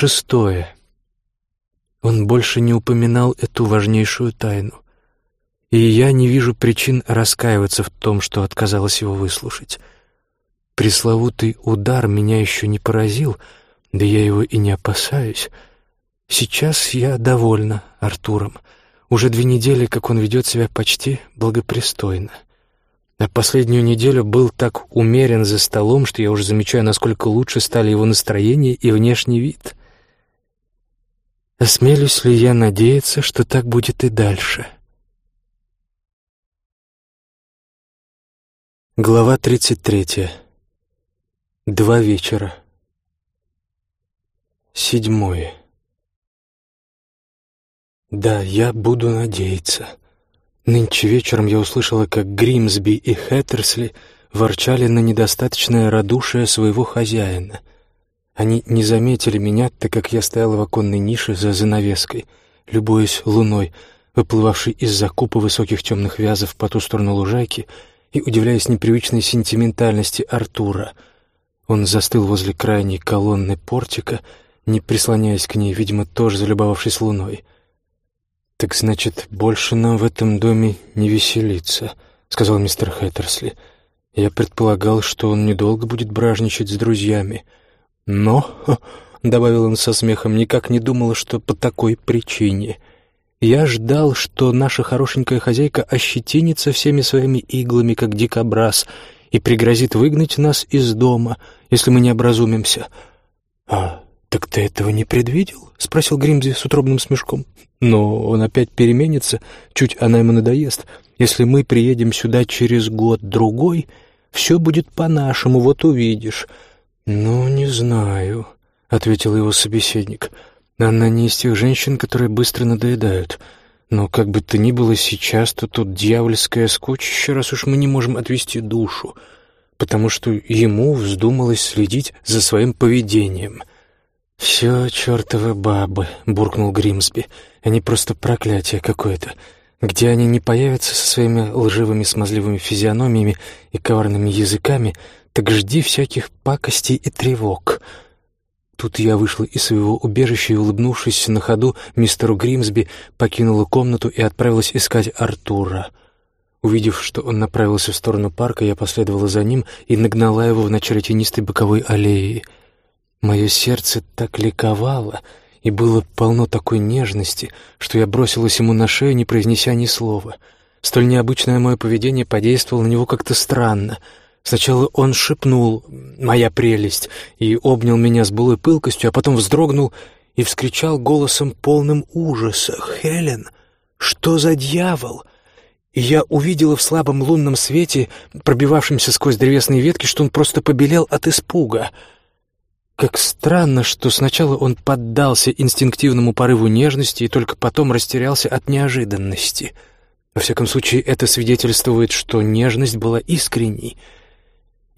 Шестое. Он больше не упоминал эту важнейшую тайну. И я не вижу причин раскаиваться в том, что отказалась его выслушать. Пресловутый удар меня еще не поразил, да я его и не опасаюсь. Сейчас я довольна Артуром. Уже две недели, как он ведет себя почти благопристойно. А последнюю неделю был так умерен за столом, что я уже замечаю, насколько лучше стали его настроение и внешний вид. Осмелюсь ли я надеяться, что так будет и дальше? Глава тридцать третья. Два вечера. Седьмое. Да, я буду надеяться. Нынче вечером я услышала, как Гримсби и Хэттерсли ворчали на недостаточное радушие своего хозяина. Они не заметили меня, так как я стояла в оконной нише за занавеской, любуясь луной, выплывавшей из-за купы высоких темных вязов по ту сторону лужайки, и удивляясь непривычной сентиментальности Артура — он застыл возле крайней колонны портика, не прислоняясь к ней, видимо, тоже залюбовавшись луной. «Так значит, больше нам в этом доме не веселиться», — сказал мистер Хэттерсли. «Я предполагал, что он недолго будет бражничать с друзьями. Но, — добавил он со смехом, — никак не думала, что по такой причине. Я ждал, что наша хорошенькая хозяйка ощетинится всеми своими иглами, как дикобраз, и пригрозит выгнать нас из дома, если мы не образумимся». «А так ты этого не предвидел?» — спросил Гримзи с утробным смешком. «Но он опять переменится, чуть она ему надоест. Если мы приедем сюда через год-другой, все будет по-нашему, вот увидишь». «Ну, не знаю», — ответил его собеседник. «Она не из тех женщин, которые быстро надоедают». Но как бы то ни было сейчас, то тут дьявольское скотчище, раз уж мы не можем отвести душу, потому что ему вздумалось следить за своим поведением. «Все чертовы бабы», — буркнул Гримсби. «Они просто проклятие какое-то. Где они не появятся со своими лживыми смазливыми физиономиями и коварными языками, так жди всяких пакостей и тревог». Тут я вышла из своего убежища и, улыбнувшись на ходу, мистеру Гримсби покинула комнату и отправилась искать Артура. Увидев, что он направился в сторону парка, я последовала за ним и нагнала его в начале тенистой боковой аллеи. Мое сердце так ликовало и было полно такой нежности, что я бросилась ему на шею, не произнеся ни слова. Столь необычное мое поведение подействовало на него как-то странно — Сначала он шепнул «моя прелесть» и обнял меня с былой пылкостью, а потом вздрогнул и вскричал голосом полным ужаса «Хелен, что за дьявол?» И я увидела в слабом лунном свете, пробивавшемся сквозь древесные ветки, что он просто побелел от испуга. Как странно, что сначала он поддался инстинктивному порыву нежности и только потом растерялся от неожиданности. Во всяком случае, это свидетельствует, что нежность была искренней —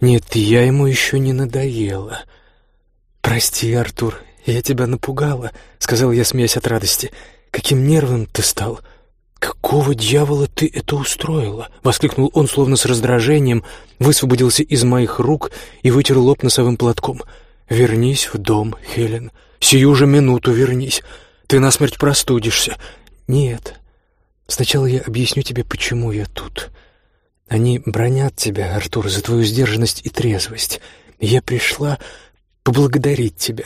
нет, я ему еще не надоела. «Прости, Артур, я тебя напугала», — сказал я, смеясь от радости. «Каким нервным ты стал!» «Какого дьявола ты это устроила?» — воскликнул он, словно с раздражением, высвободился из моих рук и вытер лоб носовым платком. «Вернись в дом, Хелен. Сию же минуту вернись. Ты насмерть простудишься». «Нет. Сначала я объясню тебе, почему я тут. Они бронят тебя, Артур, за твою сдержанность и трезвость. Я пришла поблагодарить тебя.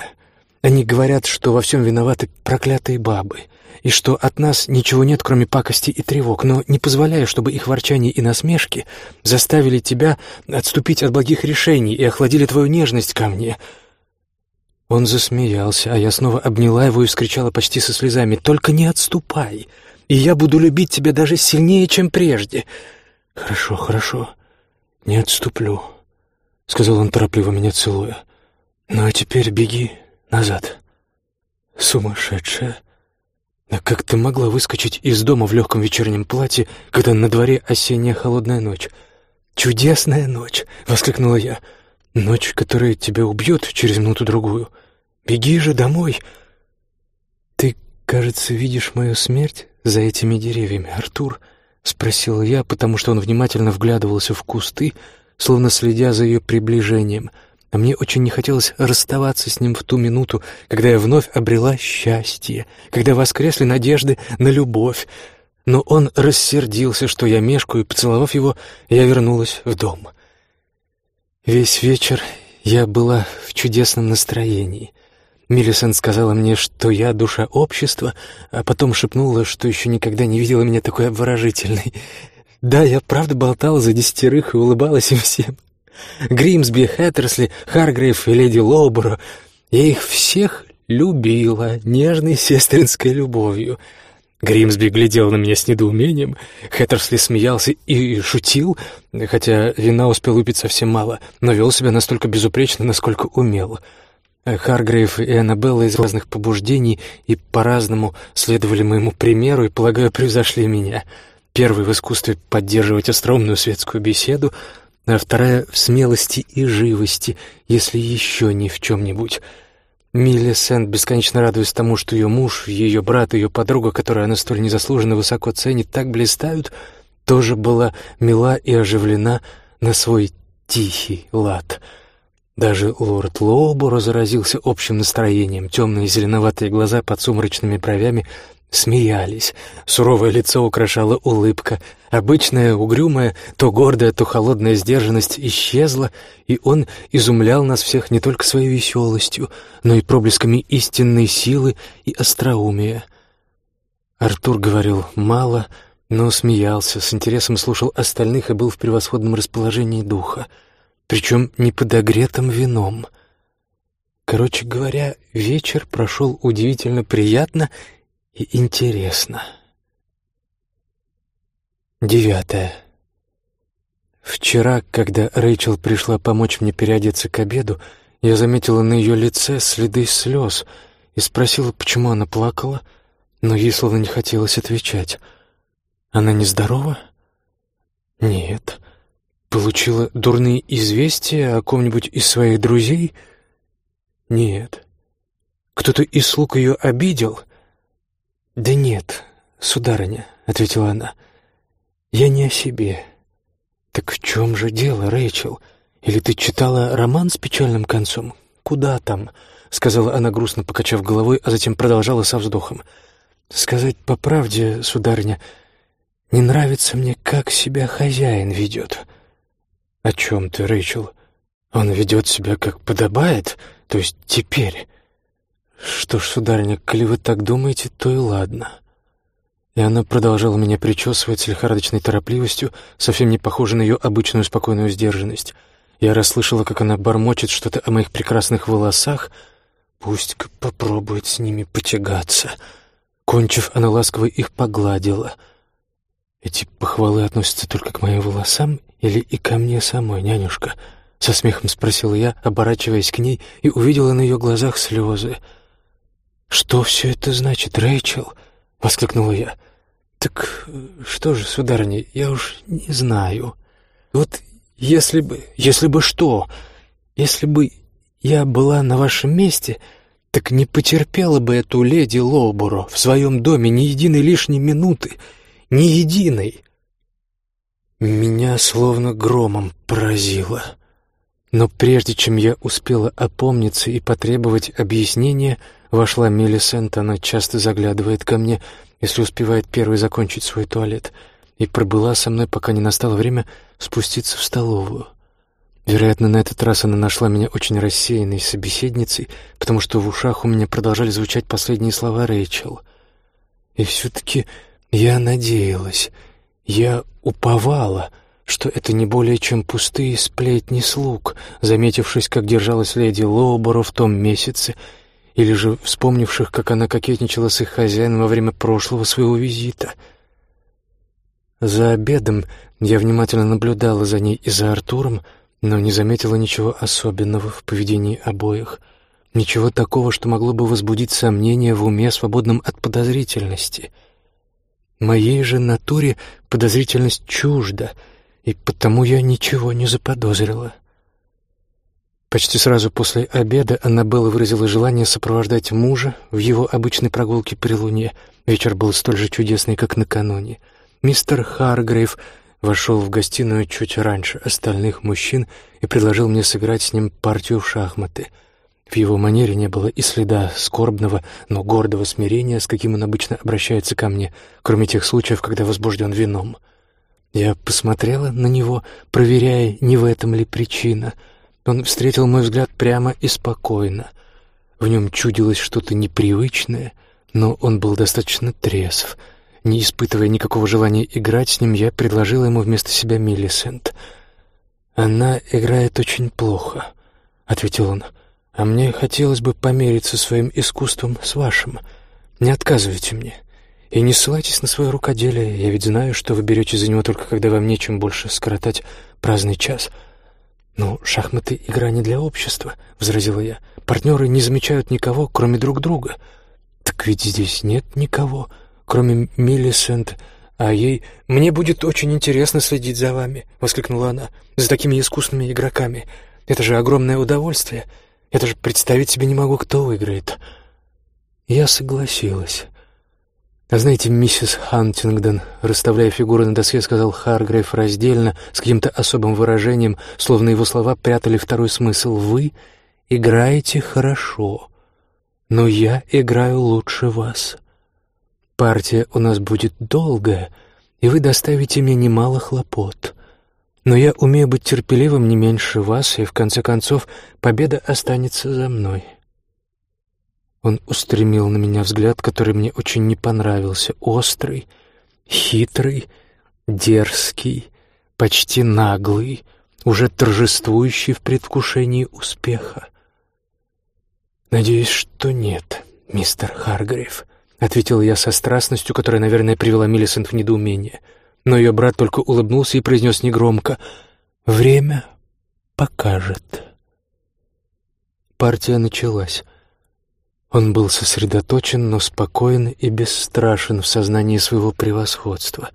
Они говорят, что во всем виноваты проклятые бабы, и что от нас ничего нет, кроме пакости и тревог, но не позволяю, чтобы их ворчание и насмешки заставили тебя отступить от благих решений и охладили твою нежность ко мне». Он засмеялся, а я снова обняла его и вскричала почти со слезами «Только не отступай, и я буду любить тебя даже сильнее, чем прежде». «Хорошо, хорошо, не отступлю», — сказал он торопливо меня целуя. «Ну а теперь беги назад». «Сумасшедшая! А как ты могла выскочить из дома в легком вечернем платье, когда на дворе осенняя холодная ночь?» «Чудесная ночь!» — воскликнула я. «Ночь, которая тебя убьет через минуту-другую. Беги же домой!» «Ты, кажется, видишь мою смерть за этими деревьями, Артур?» — спросил я, потому что он внимательно вглядывался в кусты, словно следя за ее приближением, а мне очень не хотелось расставаться с ним в ту минуту, когда я вновь обрела счастье, когда воскресли надежды на любовь. Но он рассердился, что я мешкаю, и, поцеловав его, я вернулась в дом. Весь вечер я была в чудесном настроении. Миллисент сказала мне, что я душа общества, а потом шепнула, что еще никогда не видела меня такой обворожительной. Да, я правда болтала за десятерых и улыбалась им всем. Гримсби, Хэттерсли, Харгрейв и леди Лоуборо. Я их всех любила нежной сестринской любовью. Гримсби глядел на меня с недоумением, Хэттерсли смеялся и шутил, хотя вина успел выпить совсем мало, но вел себя настолько безупречно, насколько умел. Харгрейв и Аннабелла из разных побуждений и по-разному следовали моему примеру и, полагаю, превзошли меня. Первый в искусстве поддерживать остроумную светскую беседу — а вторая в смелости и живости, если еще ни в чем-нибудь. Миллисент, бесконечно радуясь тому, что ее муж, ее брат, ее подруга, которую она столь незаслуженно высоко ценит, так блистают, тоже была мила и оживлена на свой тихий лад. Даже лорд Лоубо заразился общим настроением, темные зеленоватые глаза под сумрачными бровями смеялись. Суровое лицо украшала улыбка. Обычная, угрюмая, то гордая, то холодная сдержанность исчезла, и он изумлял нас всех не только своей веселостью, но и проблесками истинной силы и остроумия. Артур говорил мало, но смеялся, с интересом слушал остальных и был в превосходном расположении духа, причем не подогретым вином. Короче говоря, вечер прошел удивительно приятно и интересно. Девятое. Вчера, когда Рэйчел пришла помочь мне переодеться к обеду, я заметила на ее лице следы слез и спросила, почему она плакала, но ей словно не хотелось отвечать. Она нездорова? Нет. Получила дурные известия о ком-нибудь из своих друзей? Нет. Кто-то из слуг ее обидел — «Да нет, сударыня», — ответила она, — «я не о себе». «Так в чем же дело, Рэйчел? Или ты читала роман с печальным концом? Куда там?» — сказала она, грустно покачав головой, а затем продолжала со вздохом. «Сказать по правде, сударыня, не нравится мне, как себя хозяин ведет». «О чем ты, Рэйчел? Он ведет себя, как подобает, то есть теперь». «Что ж, сударыня, коли вы так думаете, то и ладно». И она продолжала меня причесывать с лихорадочной торопливостью, совсем не похожей на ее обычную спокойную сдержанность. Я расслышала, как она бормочет что-то о моих прекрасных волосах. Пусть-ка попробует с ними потягаться. Кончив, она ласково их погладила. Эти похвалы относятся только к моим волосам или и ко мне самой, нянюшка? Со смехом спросила я, оборачиваясь к ней, и увидела на ее глазах слезы — «Что все это значит, Рэйчел?» — воскликнула я. «Так что же, сударыня, я уж не знаю. Вот если бы... Если бы что? Если бы я была на вашем месте, так не потерпела бы эту леди Лоуборо в своем доме ни единой лишней минуты, ни единой». Меня словно громом поразило. Но прежде чем я успела опомниться и потребовать объяснения, Вошла Мелисент, она часто заглядывает ко мне, если успевает первой закончить свой туалет, и пробыла со мной, пока не настало время спуститься в столовую. Вероятно, на этот раз она нашла меня очень рассеянной собеседницей, потому что в ушах у меня продолжали звучать последние слова Рэйчел. И все-таки я надеялась, я уповала, что это не более чем пустые сплетни слуг, заметившись, как держалась леди Лоуборо в том месяце, или же вспомнивших, как она кокетничала с их хозяином во время прошлого своего визита. За обедом я внимательно наблюдала за ней и за Артуром, но не заметила ничего особенного в поведении обоих, ничего такого, что могло бы возбудить сомнения в уме, свободном от подозрительности. Моей же натуре подозрительность чужда, и потому я ничего не заподозрила. Почти сразу после обеда Аннабелла выразила желание сопровождать мужа в его обычной прогулке при луне. Вечер был столь же чудесный, как накануне. Мистер Харгрейв вошел в гостиную чуть раньше остальных мужчин и предложил мне сыграть с ним партию в шахматы. В его манере не было и следа скорбного, но гордого смирения, с каким он обычно обращается ко мне, кроме тех случаев, когда возбужден вином. Я посмотрела на него, проверяя, не в этом ли причина. Он встретил мой взгляд прямо и спокойно. В нем чудилось что-то непривычное, но он был достаточно трезв — не испытывая никакого желания играть с ним, я предложила ему вместо себя Миллисент. «Она играет очень плохо», — ответил он. «А мне хотелось бы помериться своим искусством с вашим. Не отказывайте мне. И не ссылайтесь на свое рукоделие. Я ведь знаю, что вы берете за него только когда вам нечем больше скоротать праздный час». «Ну, шахматы — игра не для общества», — возразила я. «Партнеры не замечают никого, кроме друг друга». «Так ведь здесь нет никого», кроме Миллисент, а ей... «Мне будет очень интересно следить за вами», — воскликнула она, — «за такими искусными игроками. Это же огромное удовольствие. Я даже представить себе не могу, кто выиграет». Я согласилась. «А знаете, миссис Хантингдон, расставляя фигуры на доске, сказал Харгрейв раздельно, с каким-то особым выражением, словно его слова прятали второй смысл. «Вы играете хорошо, но я играю лучше вас». Партия у нас будет долгая, и вы доставите мне немало хлопот. Но я умею быть терпеливым не меньше вас, и в конце концов победа останется за мной». Он устремил на меня взгляд, который мне очень не понравился, острый, хитрый, дерзкий, почти наглый, уже торжествующий в предвкушении успеха. «Надеюсь, что нет, мистер Харгрейв», — ответил я со страстностью, которая, наверное, привела Миллисент в недоумение. Но ее брат только улыбнулся и произнес негромко «Время покажет». Партия началась. Он был сосредоточен, но спокоен и бесстрашен в сознании своего превосходства.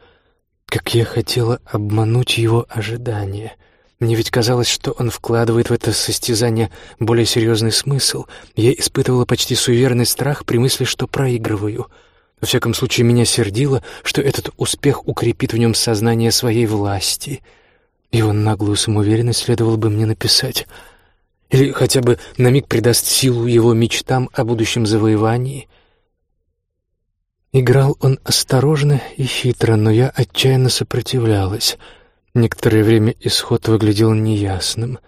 Как я хотела обмануть его ожидания — мне ведь казалось, что он вкладывает в это состязание более серьезный смысл. Я испытывала почти суеверный страх при мысли, что проигрываю. Во всяком случае, меня сердило, что этот успех укрепит в нем сознание своей власти. Его наглую самоуверенность следовало бы мне написать. Или хотя бы на миг придаст силу его мечтам о будущем завоевании. Играл он осторожно и хитро, но я отчаянно сопротивлялась — Некоторое время исход выглядел неясным,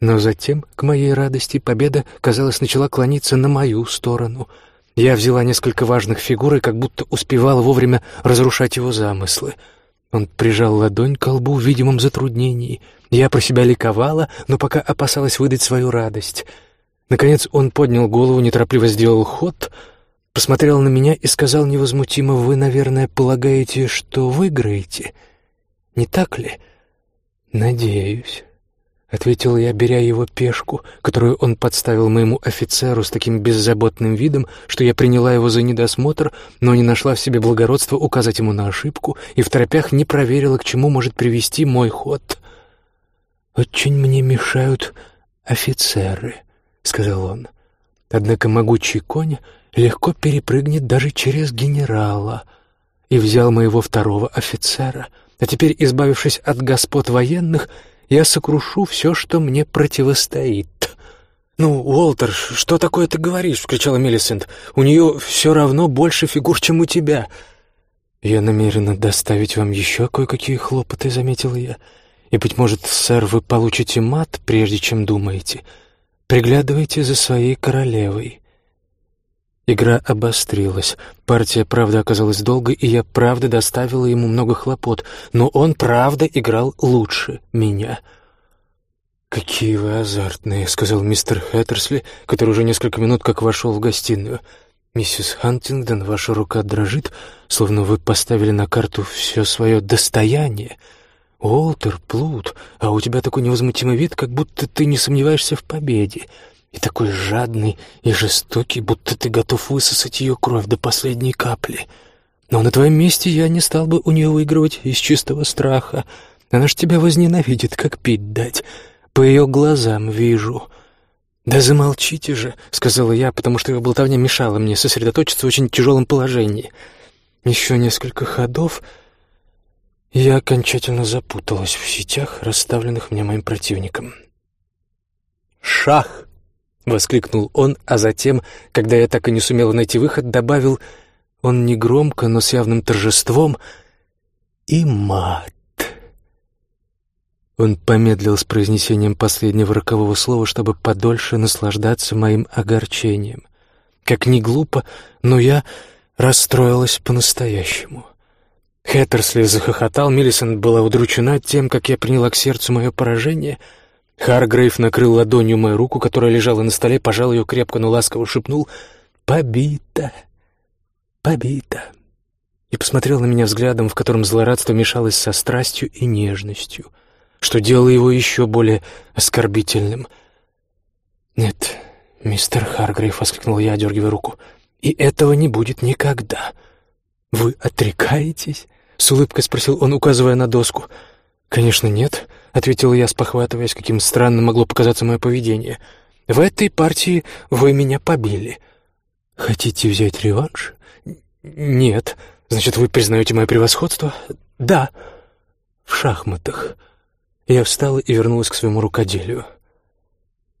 но затем, к моей радости, победа, казалось, начала клониться на мою сторону. Я взяла несколько важных фигур и как будто успевала вовремя разрушать его замыслы. Он прижал ладонь к лбу в видимом затруднении. Я про себя ликовала, но пока опасалась выдать свою радость. Наконец он поднял голову, неторопливо сделал ход, посмотрел на меня и сказал невозмутимо, «Вы, наверное, полагаете, что выиграете, не так ли?» «Надеюсь», — ответил я, беря его пешку, которую он подставил моему офицеру с таким беззаботным видом, что я приняла его за недосмотр, но не нашла в себе благородства указать ему на ошибку и в торопях не проверила, к чему может привести мой ход. «Очень мне мешают офицеры», — сказал он. «Однако могучий конь легко перепрыгнет даже через генерала» и взял моего второго офицера — а теперь, избавившись от господ военных, я сокрушу все, что мне противостоит». «Ну, Уолтер, что такое ты говоришь?» — вскричала Миллисент. «У нее все равно больше фигур, чем у тебя». «Я намерена доставить вам еще кое-какие хлопоты», — заметила я. «И, быть может, сэр, вы получите мат, прежде чем думаете. Приглядывайте за своей королевой. Игра обострилась. Партия, правда, оказалась долгой, и я, правда, доставила ему много хлопот, но он, правда, играл лучше меня. «Какие вы азартные», — сказал мистер Хэттерсли, который уже несколько минут как вошел в гостиную. «Миссис Хантингдон, ваша рука дрожит, словно вы поставили на карту все свое достояние. Уолтер, Плут, а у тебя такой невозмутимый вид, как будто ты не сомневаешься в победе и такой жадный и жестокий, будто ты готов высосать ее кровь до последней капли. Но на твоем месте я не стал бы у нее выигрывать из чистого страха. Она ж тебя возненавидит, как пить дать. По ее глазам вижу». «Да замолчите же», — сказала я, потому что его болтовня мешала мне сосредоточиться в очень тяжелом положении. «Еще несколько ходов, Я окончательно запуталась в сетях, расставленных мне моим противником. «Шах!» — воскликнул он, а затем, когда я так и не сумела найти выход, добавил, он негромко, но с явным торжеством, «и мат». Он помедлил с произнесением последнего рокового слова, чтобы подольше наслаждаться моим огорчением. Как ни глупо, но я расстроилась по-настоящему. Хэттерсли захохотал, Миллисон была удручена тем, как я приняла к сердцу мое поражение. Харгрейв накрыл ладонью мою руку, которая лежала на столе, пожал ее крепко, но ласково шепнул «Побита! Побита!» и посмотрел на меня взглядом, в котором злорадство мешалось со страстью и нежностью — что делало его еще более оскорбительным. «Нет, мистер Харгрейв», — воскликнул я, одергивая руку, — «и этого не будет никогда». «Вы отрекаетесь?» — с улыбкой спросил он, указывая на доску. «Конечно, нет», — ответил я, спохватываясь, каким странным могло показаться мое поведение. «В этой партии вы меня побили». «Хотите взять реванш?» «Нет. Значит, вы признаете мое превосходство?» «Да». «В шахматах». Я встала и вернулась к своему рукоделию.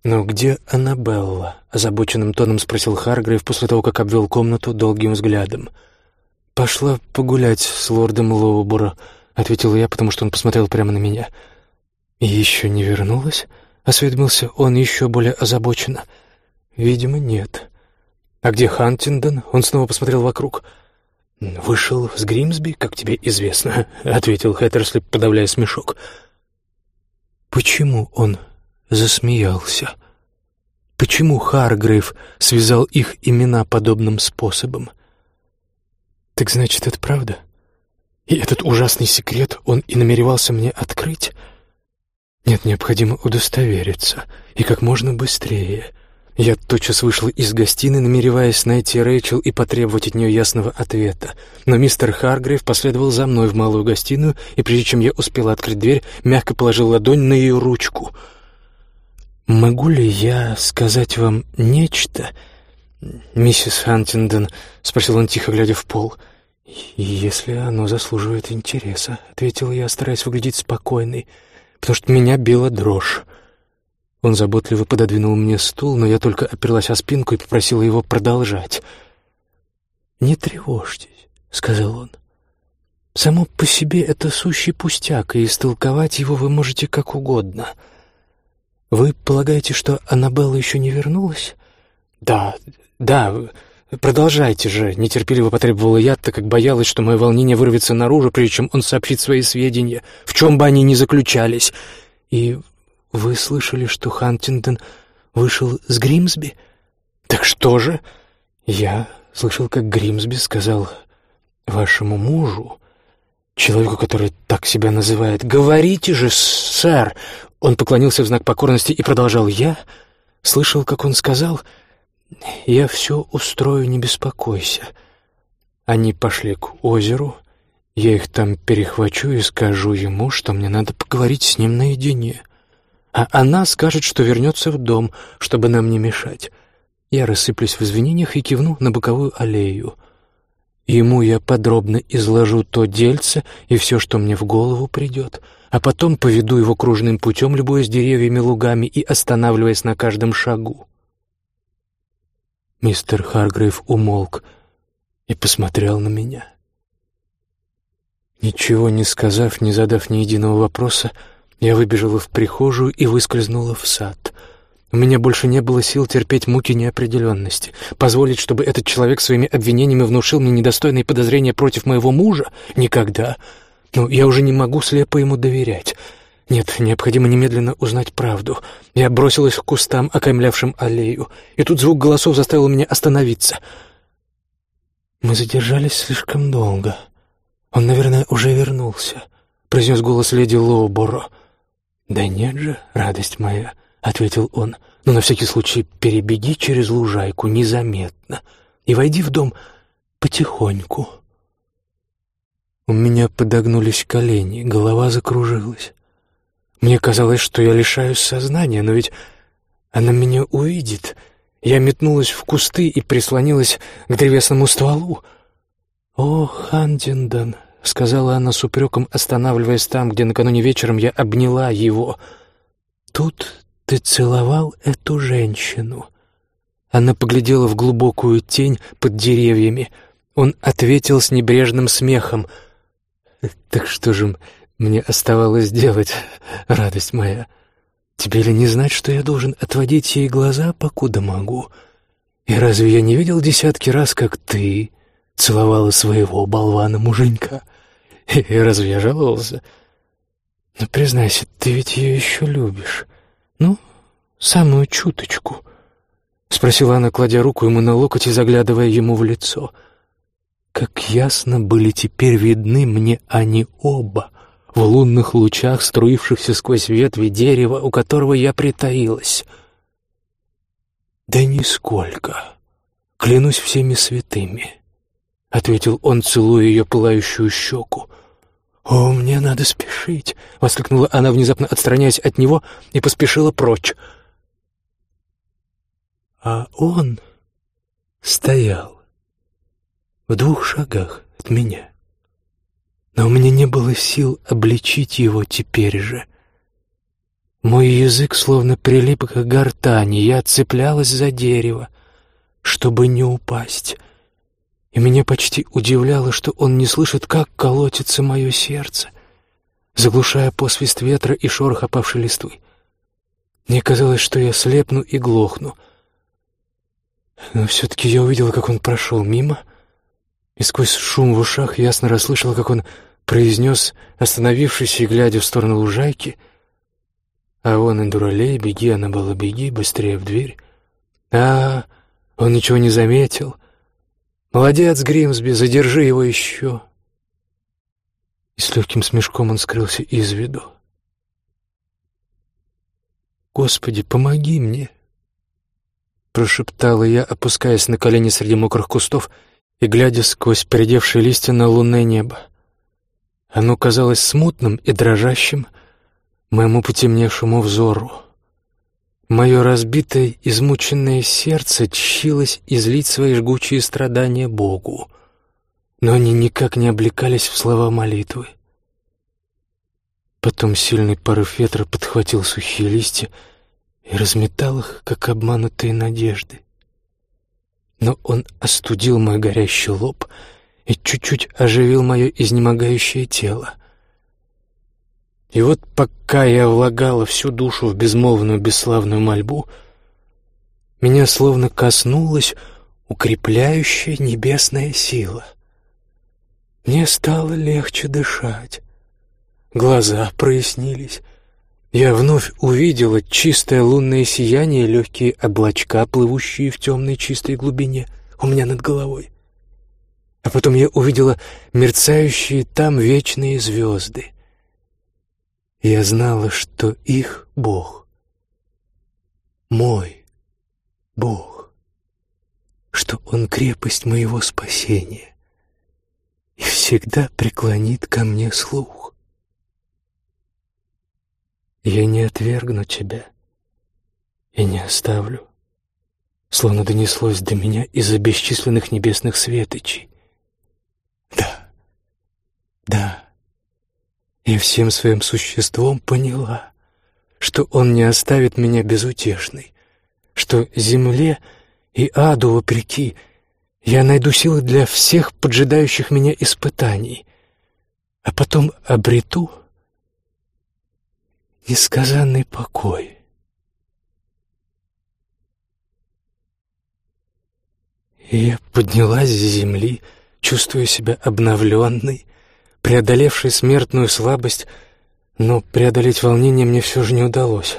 «Но где Аннабелла?» — озабоченным тоном спросил Харгрейв после того, как обвел комнату долгим взглядом. «Пошла погулять с лордом Лоуборо», — ответила я, потому что он посмотрел прямо на меня. «И еще не вернулась?» — осведомился он еще более озабоченно. «Видимо, нет». «А где Хантиндон?» — он снова посмотрел вокруг. «Вышел с Гримсби, как тебе известно», — ответил Хэттерсли, подавляя смешок. Почему он засмеялся? Почему Харгрейв связал их имена подобным способом? Так значит, это правда? И этот ужасный секрет он и намеревался мне открыть? Нет, необходимо удостовериться, и как можно быстрее. Я тотчас вышла из гостиной, намереваясь найти Рэйчел и потребовать от нее ясного ответа. Но мистер Харгрейв последовал за мной в малую гостиную, и прежде чем я успела открыть дверь, мягко положил ладонь на ее ручку. «Могу ли я сказать вам нечто?» «Миссис Хантиндон», — спросил он тихо, глядя в пол. «Если оно заслуживает интереса», — ответила я, стараясь выглядеть спокойной, потому что меня била дрожь. Он заботливо пододвинул мне стул, но я только оперлась о спинку и попросила его продолжать. «Не тревожьтесь», — сказал он. «Само по себе это сущий пустяк, и истолковать его вы можете как угодно. Вы полагаете, что Аннабелла еще не вернулась?» «Да, да, продолжайте же», — нетерпеливо потребовала я, так как боялась, что мое волнение вырвется наружу, прежде чем он сообщит свои сведения, в чем бы они ни заключались. «И «Вы слышали, что Хантингтон вышел с Гримсби?» «Так что же?» «Я слышал, как Гримсби сказал вашему мужу, человеку, который так себя называет, «Говорите же, сэр!» Он поклонился в знак покорности и продолжал. «Я слышал, как он сказал, я все устрою, не беспокойся». Они пошли к озеру, я их там перехвачу и скажу ему, что мне надо поговорить с ним наедине а она скажет, что вернется в дом, чтобы нам не мешать. Я рассыплюсь в извинениях и кивну на боковую аллею. Ему я подробно изложу то дельце и все, что мне в голову придет, а потом поведу его кружным путем, любуясь деревьями, лугами и останавливаясь на каждом шагу. Мистер Харгрейв умолк и посмотрел на меня. Ничего не сказав, не задав ни единого вопроса, я выбежала в прихожую и выскользнула в сад. У меня больше не было сил терпеть муки неопределенности. Позволить, чтобы этот человек своими обвинениями внушил мне недостойные подозрения против моего мужа? Никогда. Но я уже не могу слепо ему доверять. Нет, необходимо немедленно узнать правду. Я бросилась к кустам, окаймлявшим аллею, и тут звук голосов заставил меня остановиться. Мы задержались слишком долго. Он, наверное, уже вернулся, — произнес голос леди Лоуборо. «Да нет же, радость моя», — ответил он, — «но на всякий случай перебеги через лужайку незаметно и войди в дом потихоньку». У меня подогнулись колени, голова закружилась. Мне казалось, что я лишаюсь сознания, но ведь она меня увидит. Я метнулась в кусты и прислонилась к древесному стволу. «О, Хантиндон», —— сказала она с упреком, останавливаясь там, где накануне вечером я обняла его. «Тут ты целовал эту женщину». Она поглядела в глубокую тень под деревьями. Он ответил с небрежным смехом. «Так что же мне оставалось делать, радость моя? Тебе ли не знать, что я должен отводить ей глаза, покуда могу? И разве я не видел десятки раз, как ты целовала своего болвана-муженька?» И разве я жаловался? Ну, признайся, ты ведь ее еще любишь. Ну, самую чуточку. Спросила она, кладя руку ему на локоть и заглядывая ему в лицо. Как ясно были теперь видны мне они оба в лунных лучах, струившихся сквозь ветви дерева, у которого я притаилась. «Да нисколько, клянусь всеми святыми», — ответил он, целуя ее пылающую щеку. «О, мне надо спешить!» — воскликнула она, внезапно отстраняясь от него, и поспешила прочь. А он стоял в двух шагах от меня. Но у меня не было сил обличить его теперь же. Мой язык словно прилип к гортани, я цеплялась за дерево, чтобы не упасть — и меня почти удивляло, что он не слышит, как колотится мое сердце, заглушая посвист ветра и шорох опавшей листвы. Мне казалось, что я слепну и глохну. Но все-таки я увидела, как он прошел мимо, и сквозь шум в ушах ясно расслышала, как он произнес, остановившись и глядя в сторону лужайки, «А вон и дуралей, беги, она была, беги, быстрее в дверь». А, он ничего не заметил — «Молодец, Гримсби, задержи его еще!» И с легким смешком он скрылся из виду. «Господи, помоги мне!» Прошептала я, опускаясь на колени среди мокрых кустов и глядя сквозь передевшие листья на лунное небо. Оно казалось смутным и дрожащим моему потемневшему взору. Мое разбитое, измученное сердце тщилось излить свои жгучие страдания Богу, но они никак не облекались в слова молитвы. Потом сильный порыв ветра подхватил сухие листья и разметал их, как обманутые надежды. Но он остудил мой горящий лоб и чуть-чуть оживил мое изнемогающее тело. И вот пока я влагала всю душу в безмолвную бесславную мольбу, меня словно коснулась укрепляющая небесная сила. Мне стало легче дышать. Глаза прояснились. Я вновь увидела чистое лунное сияние, легкие облачка, плывущие в темной чистой глубине у меня над головой. А потом я увидела мерцающие там вечные звезды — я знала, что их Бог, мой Бог, что Он крепость моего спасения и всегда преклонит ко мне слух. Я не отвергну тебя и не оставлю, словно донеслось до меня из-за бесчисленных небесных светочей. Да, и всем своим существом поняла, что он не оставит меня безутешной, что земле и аду вопреки я найду силы для всех поджидающих меня испытаний, а потом обрету несказанный покой. И я поднялась с земли, чувствуя себя обновленной, преодолевший смертную слабость, но преодолеть волнение мне все же не удалось.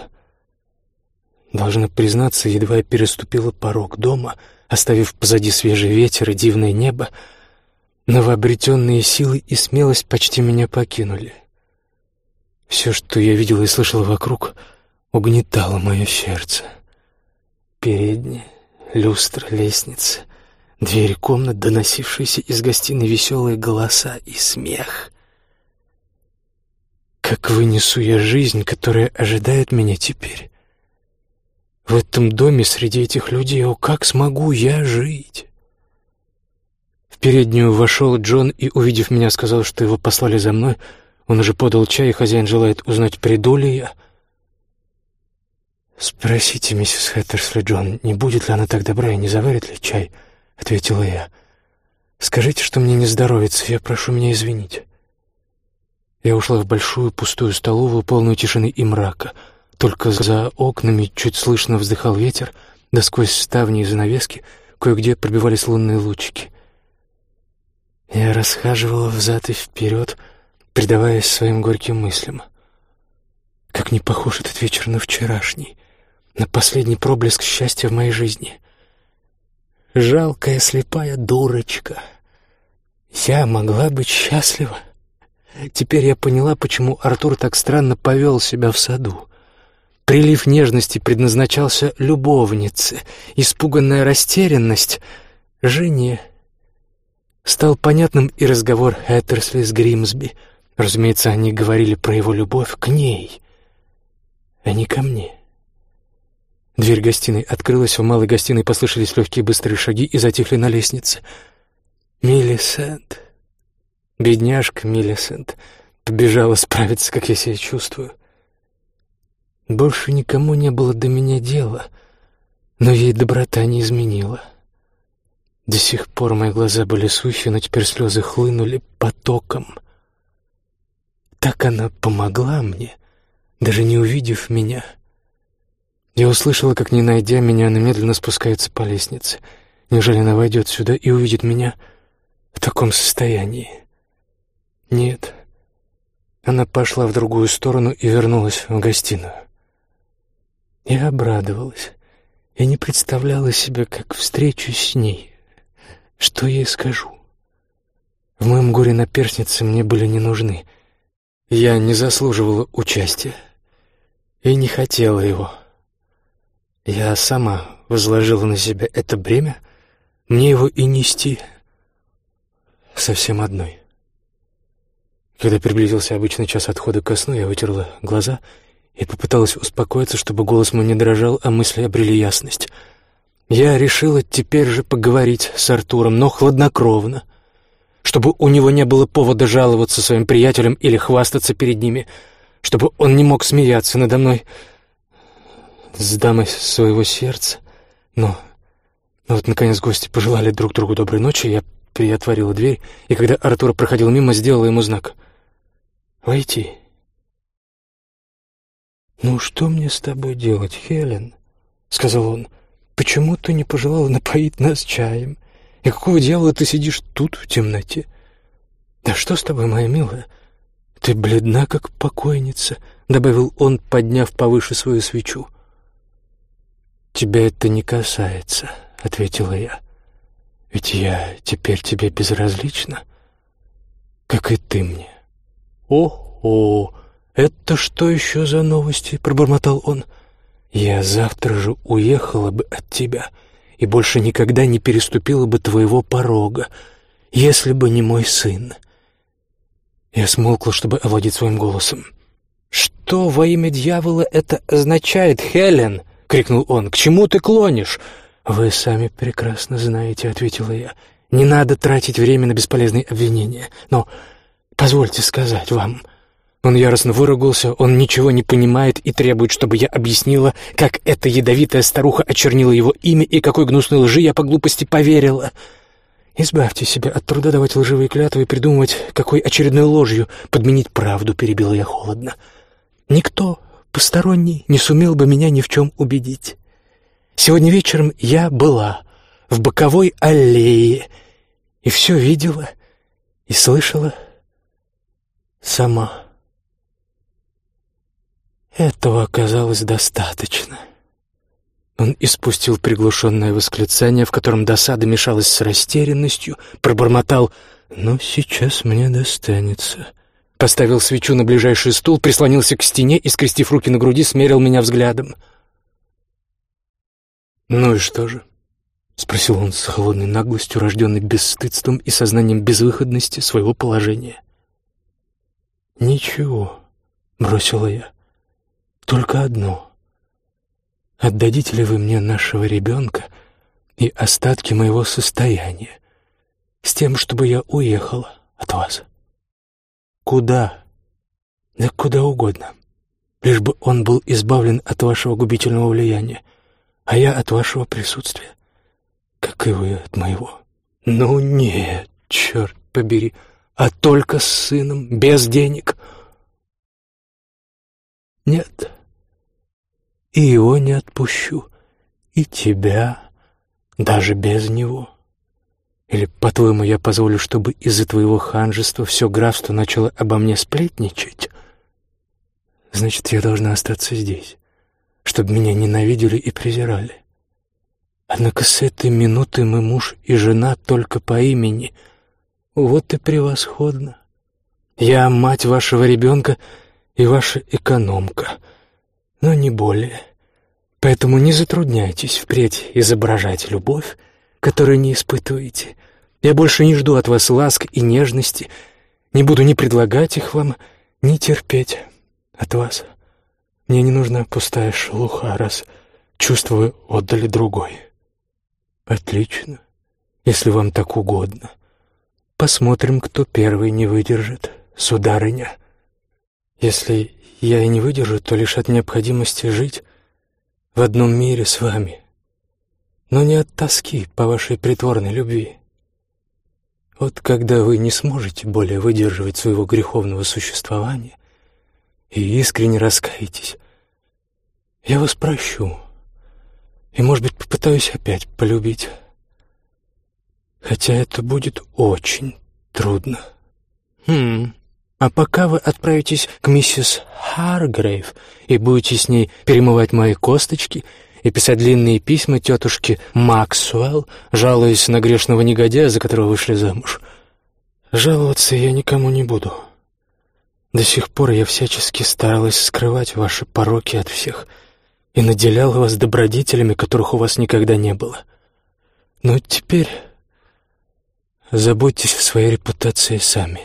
Должна признаться, едва я переступила порог дома, оставив позади свежий ветер и дивное небо, новообретенные силы и смелость почти меня покинули. Все, что я видела и слышала вокруг, угнетало мое сердце. Передняя, люстра, лестница, Двери комнат, доносившиеся из гостиной веселые голоса и смех. Как вынесу я жизнь, которая ожидает меня теперь? В этом доме среди этих людей, о, как смогу я жить? В переднюю вошел Джон и, увидев меня, сказал, что его послали за мной. Он уже подал чай, и хозяин желает узнать, приду ли я. «Спросите, миссис Хэттерсли, Джон, не будет ли она так добра и не заварит ли чай?» — ответила я. «Скажите, что мне не здоровится, я прошу меня извинить». Я ушла в большую пустую столовую, полную тишины и мрака. Только за окнами чуть слышно вздыхал ветер, да сквозь ставни и занавески кое-где пробивались лунные лучики. Я расхаживала взад и вперед, предаваясь своим горьким мыслям. Как не похож этот вечер на вчерашний, на последний проблеск счастья в моей жизни. Жалкая слепая дурочка. Я могла быть счастлива. Теперь я поняла, почему Артур так странно повел себя в саду. Прилив нежности предназначался любовнице, испуганная растерянность — жене. Стал понятным и разговор Хэттерсли с Гримсби. Разумеется, они говорили про его любовь к ней, а не ко мне. Дверь гостиной открылась, в малой гостиной послышались легкие быстрые шаги и затихли на лестнице. «Миллисент!» Бедняжка Миллисент побежала справиться, как я себя чувствую. Больше никому не было до меня дела, но ей доброта не изменила. До сих пор мои глаза были сухи, но теперь слезы хлынули потоком. Так она помогла мне, даже не увидев меня. Я услышала, как, не найдя меня, она медленно спускается по лестнице. Неужели она войдет сюда и увидит меня в таком состоянии? Нет. Она пошла в другую сторону и вернулась в гостиную. Я обрадовалась. Я не представляла себе, как встречусь с ней. Что ей скажу? В моем горе наперстницы мне были не нужны. Я не заслуживала участия и не хотела его. Я сама возложила на себя это бремя, мне его и нести совсем одной. Когда приблизился обычный час отхода ко сну, я вытерла глаза и попыталась успокоиться, чтобы голос мой не дрожал, а мысли обрели ясность. Я решила теперь же поговорить с Артуром, но хладнокровно, чтобы у него не было повода жаловаться своим приятелям или хвастаться перед ними, чтобы он не мог смеяться надо мной с дамой своего сердца. Но, но вот, наконец, гости пожелали друг другу доброй ночи, я приотворила дверь, и когда Артур проходил мимо, сделала ему знак — войти. «Ну что мне с тобой делать, Хелен?» — сказал он. «Почему ты не пожелала напоить нас чаем? И какого дьявола ты сидишь тут в темноте? Да что с тобой, моя милая? Ты бледна, как покойница», — добавил он, подняв повыше свою свечу. «Тебя это не касается», — ответила я. «Ведь я теперь тебе безразлична, как и ты мне». «О-о, это что еще за новости?» — пробормотал он. «Я завтра же уехала бы от тебя и больше никогда не переступила бы твоего порога, если бы не мой сын». Я смолкла, чтобы овладеть своим голосом. «Что во имя дьявола это означает, Хелен?» — крикнул он. «К чему ты клонишь?» «Вы сами прекрасно знаете», — ответила я. «Не надо тратить время на бесполезные обвинения. Но Позвольте сказать вам». Он яростно выругался, он ничего не понимает и требует, чтобы я объяснила, как эта ядовитая старуха очернила его имя и какой гнусной лжи я по глупости поверила. «Избавьте себя от труда давать лживые клятвы и придумывать, какой очередной ложью подменить правду», — перебила я холодно. «Никто, посторонний, не сумел бы меня ни в чем убедить. Сегодня вечером я была в боковой аллее и все видела и слышала» сама. Этого оказалось достаточно. Он испустил приглушенное восклицание, в котором досада мешалась с растерянностью, пробормотал «Но сейчас мне достанется». Поставил свечу на ближайший стул, прислонился к стене и, скрестив руки на груди, смерил меня взглядом. «Ну и что же?» — спросил он с холодной наглостью, рожденной бесстыдством и сознанием безвыходности своего положения. «Ничего», — бросила я, — «только одно. Отдадите ли вы мне нашего ребенка и остатки моего состояния? с тем, чтобы я уехала от вас. Куда? Да куда угодно. Лишь бы он был избавлен от вашего губительного влияния, а я от вашего присутствия, как и вы от моего. Ну нет, черт побери, а только с сыном, без денег. Нет, и его не отпущу, и тебя даже без него. Или, по-твоему, я позволю, чтобы из-за твоего ханжества все графство начало обо мне сплетничать? Значит, я должна остаться здесь, чтобы меня ненавидели и презирали. Однако с этой минуты мы муж и жена только по имени. Вот и превосходно. Я мать вашего ребенка и ваша экономка, но не более. Поэтому не затрудняйтесь впредь изображать любовь, которую не испытываете. Я больше не жду от вас ласк и нежности, не буду ни предлагать их вам, ни терпеть от вас. Мне не нужна пустая шелуха, раз чувства вы отдали другой. Отлично, если вам так угодно. Посмотрим, кто первый не выдержит, сударыня. Если я и не выдержу, то лишь от необходимости жить в одном мире с вами, но не от тоски по вашей притворной любви. Вот когда вы не сможете более выдерживать своего греховного существования и искренне раскаетесь, я вас прощу и, может быть, попытаюсь опять полюбить. Хотя это будет очень трудно. Хм... А пока вы отправитесь к миссис Харгрейв и будете с ней перемывать мои косточки и писать длинные письма тетушке Максуэлл, жалуясь на грешного негодяя, за которого вышли замуж, жаловаться я никому не буду. До сих пор я всячески старалась скрывать ваши пороки от всех и наделяла вас добродетелями, которых у вас никогда не было. Но теперь заботьтесь о своей репутации сами».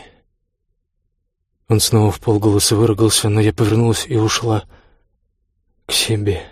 Он снова в полголоса выругался, но я повернулась и ушла к себе.